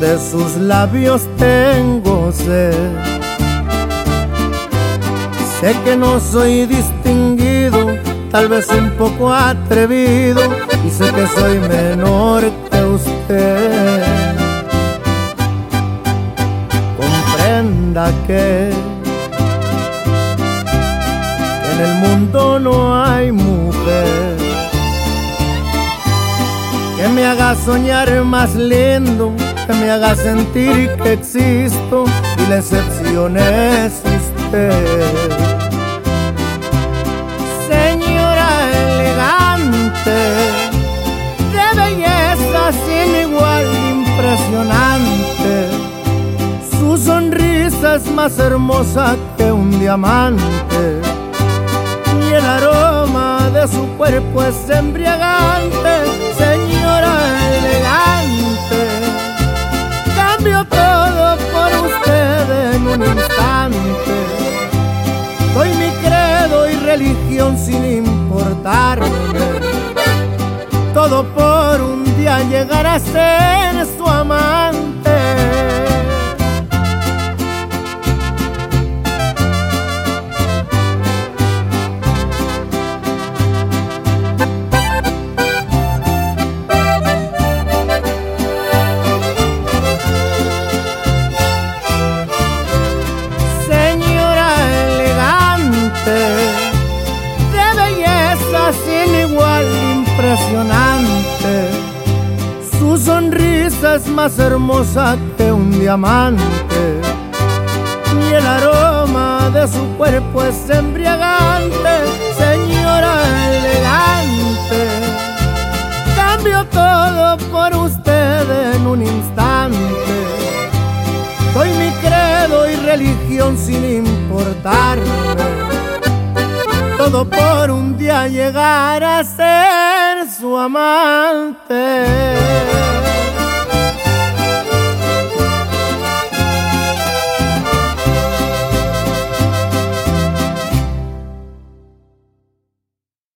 De sus labios tengo sed. Sé que no soy distinguido, tal vez un poco atrevido, y sé que soy menor que usted. Comprenda que en el mundo no hay mujer soñar más lindo, que me haga sentir que existo y la excepción es usted. Señora elegante, de belleza sin igual impresionante, su sonrisa es más hermosa que un diamante y el aroma de su cuerpo es embriagante, Todo por usted en un instante. Doy mi credo y religión sin importarme. Todo por un día llegar a ser su amante. Sin igual impresionante. Su sonrisa es más hermosa que un diamante y el aroma de su cuerpo es embriagante, señora elegante. Cambio todo por usted en un instante. Doy mi credo y religión sin importarme. Por un día llegar a ser su amante.